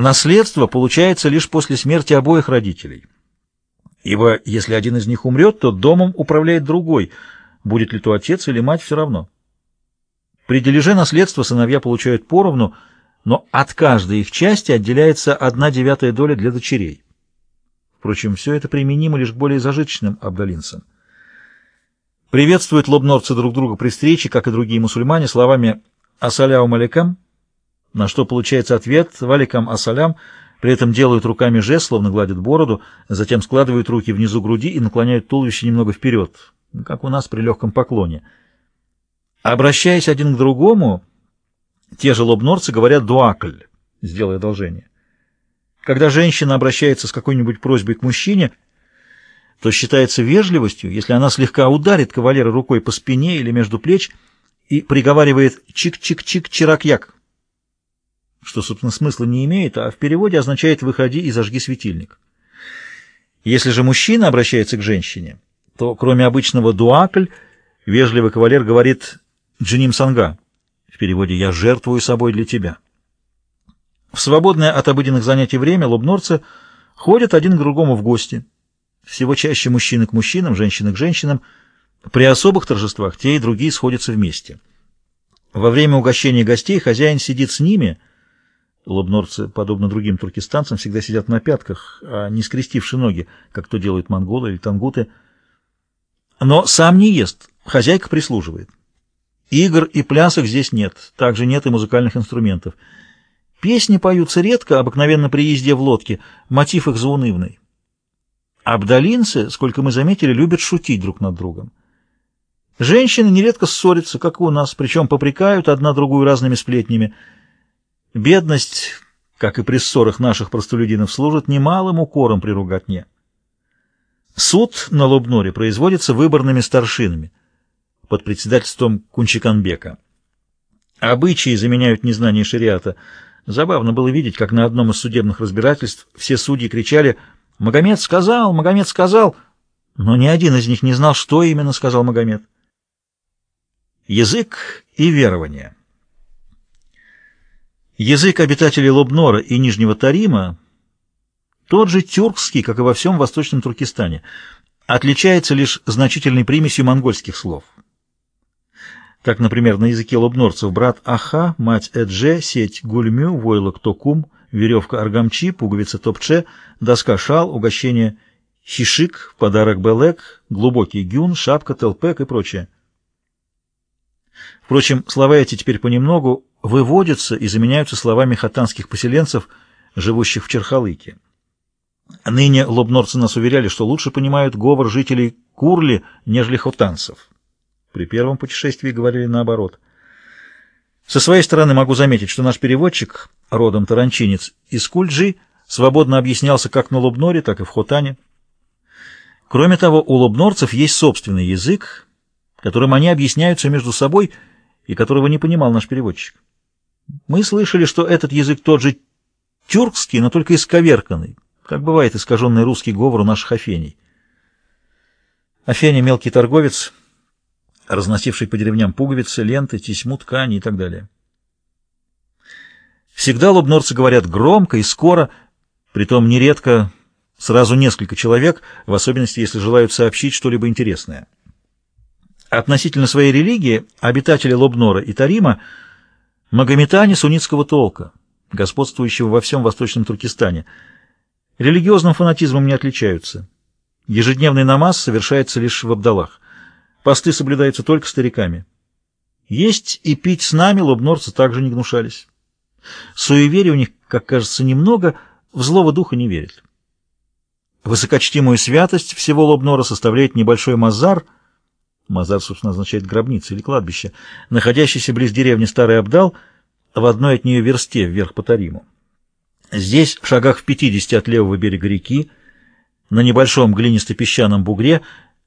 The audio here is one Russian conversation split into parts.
Наследство получается лишь после смерти обоих родителей. Ибо если один из них умрет, то домом управляет другой, будет ли то отец или мать, все равно. При дележе наследства сыновья получают поровну, но от каждой их части отделяется одна девятая доля для дочерей. Впрочем, все это применимо лишь к более зажиточным абдалинцам. Приветствуют лобнорцы друг друга при встрече, как и другие мусульмане, словами «Ассаляум алейкам», на что получается ответ «Валикам ассалям», при этом делают руками жест, словно гладят бороду, затем складывают руки внизу груди и наклоняют туловище немного вперед, как у нас при легком поклоне. Обращаясь один к другому, те же лобнорцы говорят «дуакль», сделай одолжение. Когда женщина обращается с какой-нибудь просьбой к мужчине, то считается вежливостью, если она слегка ударит кавалера рукой по спине или между плеч и приговаривает «чик-чик-чик-чирак-як», что, собственно, смысла не имеет, а в переводе означает «выходи и зажги светильник». Если же мужчина обращается к женщине, то кроме обычного «дуакль» вежливый кавалер говорит «джиним санга», в переводе «я жертвую собой для тебя». В свободное от обыденных занятий время лобнорцы ходят один к другому в гости. Всего чаще мужчины к мужчинам, женщины к женщинам. При особых торжествах те и другие сходятся вместе. Во время угощения гостей хозяин сидит с ними. Лобнорцы, подобно другим туркестанцам, всегда сидят на пятках, а не скрестивши ноги, как то делают монголы или тангуты. Но сам не ест, хозяйка прислуживает. Игр и плясок здесь нет, также нет и музыкальных инструментов — Песни поются редко, обыкновенно при езде в лодке, мотив их заунывный. Абдалинцы, сколько мы заметили, любят шутить друг над другом. Женщины нередко ссорятся, как у нас, причем попрекают одна другую разными сплетнями. Бедность, как и при ссорах наших простолюдинов, служит немалым укором при руготне. Суд на Лобноре производится выборными старшинами под председательством Кунчиканбека. Обычаи заменяют незнание шариата – Забавно было видеть, как на одном из судебных разбирательств все судьи кричали «Магомед сказал! Магомед сказал!» Но ни один из них не знал, что именно сказал Магомед. Язык и верование Язык обитателей Лобнора и Нижнего Тарима тот же тюркский, как и во всем Восточном Туркестане, отличается лишь значительной примесью монгольских слов – как, например, на языке лобнорцев брат Аха, мать Эдже, сеть Гульмю, войлок Токум, веревка Аргамчи, пуговица Топче, доска Шал, угощение Хишик, подарок Белек, глубокий Гюн, шапка Телпек и прочее. Впрочем, слова эти теперь понемногу выводятся и заменяются словами хатанских поселенцев, живущих в Черхалыке. Ныне лобнорцы нас уверяли, что лучше понимают говор жителей Курли, нежели хотанцев. При первом путешествии говорили наоборот. Со своей стороны могу заметить, что наш переводчик, родом таранчинец, из Кульджи, свободно объяснялся как на Лобноре, так и в Хотане. Кроме того, у лобнорцев есть собственный язык, которым они объясняются между собой и которого не понимал наш переводчик. Мы слышали, что этот язык тот же тюркский, но только исковерканный, как бывает искаженный русский говор у наших афеней. Афеня — мелкий торговец — разносивший по деревням пуговицы, ленты, тесьму, ткани и так далее. Всегда лобнорцы говорят громко и скоро, притом нередко сразу несколько человек, в особенности, если желают сообщить что-либо интересное. Относительно своей религии обитатели Лобнора и Тарима – магометане суннитского толка, господствующего во всем Восточном Туркестане. Религиозным фанатизмом не отличаются. Ежедневный намаз совершается лишь в Абдалах. Посты соблюдаются только стариками. Есть и пить с нами лобнорцы также не гнушались. Суеверия у них, как кажется, немного, в злого духа не верят. Высокочтимую святость всего лобнора составляет небольшой мазар, мазар, собственно, означает гробница или кладбище, находящийся близ деревни Старый Абдал, в одной от нее версте вверх по Тариму. Здесь, в шагах в 50 от левого берега реки, на небольшом глинисто-песчаном бугре,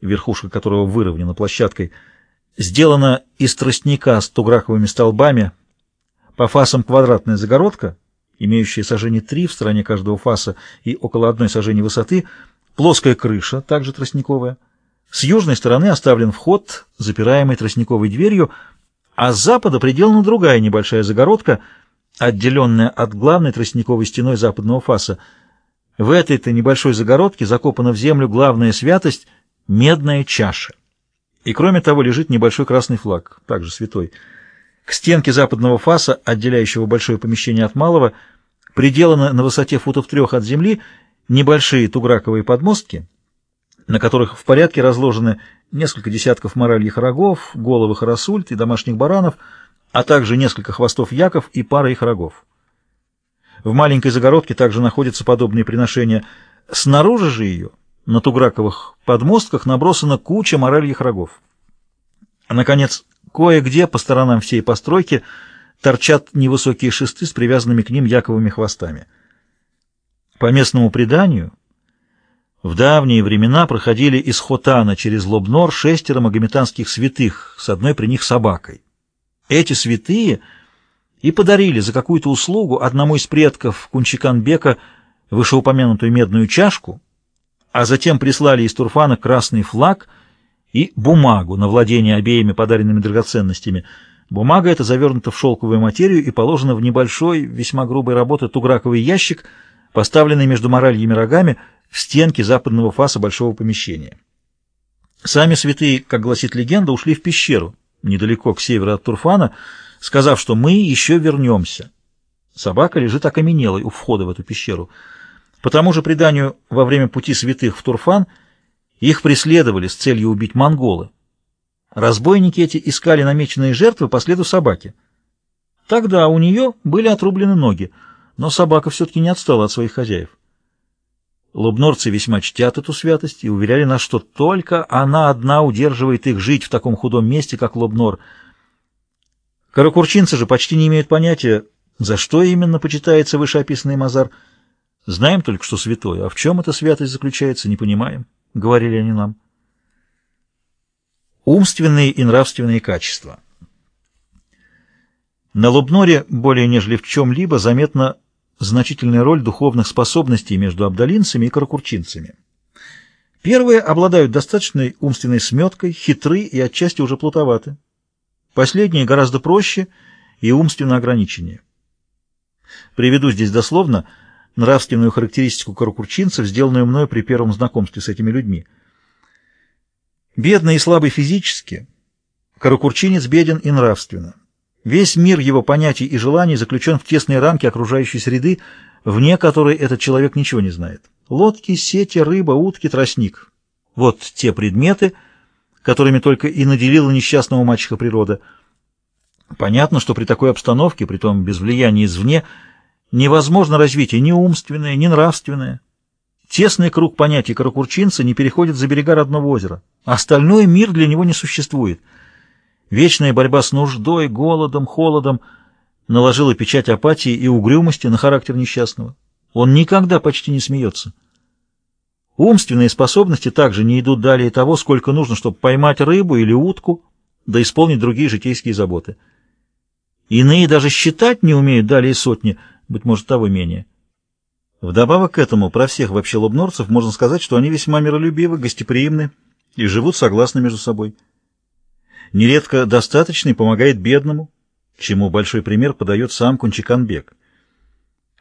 верхушка которого выровнена площадкой, сделана из тростника с туграковыми столбами, по фасам квадратная загородка, имеющая сажение три в стороне каждого фаса и около одной сажени высоты, плоская крыша, также тростниковая. С южной стороны оставлен вход, запираемый тростниковой дверью, а с запада приделана другая небольшая загородка, отделенная от главной тростниковой стеной западного фаса. В этой-то небольшой загородке закопана в землю главная святость — медная чаша. И кроме того лежит небольшой красный флаг, также святой. К стенке западного фаса, отделяющего большое помещение от малого, приделаны на высоте футов трех от земли небольшие туграковые подмостки, на которых в порядке разложены несколько десятков моральих рогов, головы хоросульт и домашних баранов, а также несколько хвостов яков и пара их рогов. В маленькой загородке также находятся подобные приношения. Снаружи же ее, на туграковых подмостках, набросана куча моральих рогов. А, наконец, кое-где по сторонам всей постройки торчат невысокие шесты с привязанными к ним яковыми хвостами. По местному преданию, в давние времена проходили из Хотана через Лобнор шестеро магометанских святых, с одной при них собакой. Эти святые и подарили за какую-то услугу одному из предков Кунчиканбека вышеупомянутую медную чашку, а затем прислали из Турфана красный флаг и бумагу на владение обеими подаренными драгоценностями. Бумага эта завернута в шелковую материю и положена в небольшой, весьма грубой работы туграковый ящик, поставленный между моральями рогами в стенке западного фаса большого помещения. Сами святые, как гласит легенда, ушли в пещеру, недалеко к северу от Турфана, сказав, что мы еще вернемся. Собака лежит окаменелой у входа в эту пещеру. По тому же преданию, во время пути святых в Турфан их преследовали с целью убить монголы. Разбойники эти искали намеченные жертвы по следу собаки. Тогда у нее были отрублены ноги, но собака все-таки не отстала от своих хозяев. Лобнорцы весьма чтят эту святость и уверяли нас, что только она одна удерживает их жить в таком худом месте, как Лобнор. Каракурчинцы же почти не имеют понятия, за что именно почитается вышеописанный Мазар. Знаем только, что святое, а в чем эта святость заключается, не понимаем, — говорили они нам. Умственные и нравственные качества. На Лобноре более нежели в чем-либо заметно значительная роль духовных способностей между абдалинцами и каракурчинцами. Первые обладают достаточной умственной сметкой, хитры и отчасти уже плутоваты. Последние гораздо проще и умственно ограниченнее. Приведу здесь дословно нравственную характеристику каракурчинцев, сделанную мною при первом знакомстве с этими людьми. Бедный и слабый физически, каракурчинец беден и нравственно. Весь мир его понятий и желаний заключен в тесной рамке окружающей среды, вне которой этот человек ничего не знает. Лодки, сети, рыба, утки, тростник. Вот те предметы, которыми только и наделила несчастного мачеха природа. Понятно, что при такой обстановке, при том без влияния извне, невозможно развитие ни умственное, ни нравственное. Тесный круг понятий каракурчинца не переходит за берега родного озера. Остальной мир для него не существует — Вечная борьба с нуждой, голодом, холодом наложила печать апатии и угрюмости на характер несчастного. Он никогда почти не смеется. Умственные способности также не идут далее того, сколько нужно, чтобы поймать рыбу или утку, да исполнить другие житейские заботы. Иные даже считать не умеют далее сотни, быть может, того менее. Вдобавок к этому, про всех вообще лобнорцев можно сказать, что они весьма миролюбивы, гостеприимны и живут согласно между собой. Нередко достаточный помогает бедному, чему большой пример подает сам Кунчиканбек.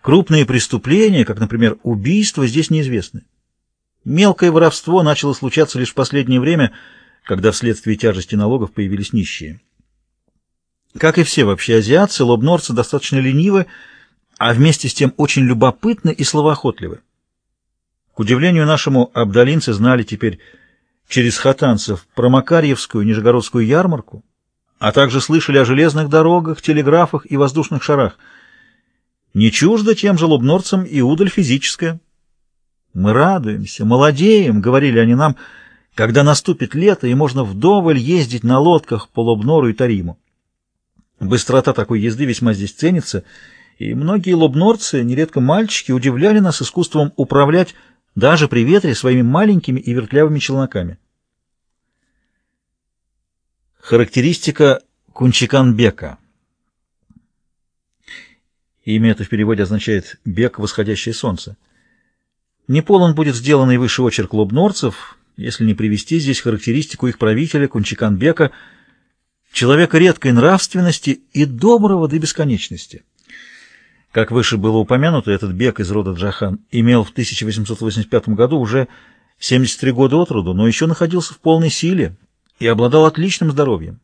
Крупные преступления, как, например, убийство, здесь неизвестны. Мелкое воровство начало случаться лишь в последнее время, когда вследствие тяжести налогов появились нищие. Как и все вообще азиатцы, лобнорцы достаточно ленивы, а вместе с тем очень любопытны и словоохотливы. К удивлению нашему, абдалинцы знали теперь через хатанцев про Макарьевскую Нижегородскую ярмарку, а также слышали о железных дорогах, телеграфах и воздушных шарах. Не чуждо тем же лобнорцам и удаль физическая. «Мы радуемся, молодеем», — говорили они нам, — «когда наступит лето, и можно вдоволь ездить на лодках по Лобнору и Тариму». Быстрота такой езды весьма здесь ценится, и многие лобнорцы, нередко мальчики, удивляли нас искусством управлять даже при ветре своими маленькими и вертлявыми челноками. Характеристика Кунчиканбека. Имя это в переводе означает «бег, восходящее солнце». Неполон будет сделанный выше очерк лобнорцев, если не привести здесь характеристику их правителя Кунчиканбека, человека редкой нравственности и доброго до бесконечности. Как выше было упомянуто, этот бег из рода Джахан имел в 1885 году уже 73 года от роду, но еще находился в полной силе и обладал отличным здоровьем.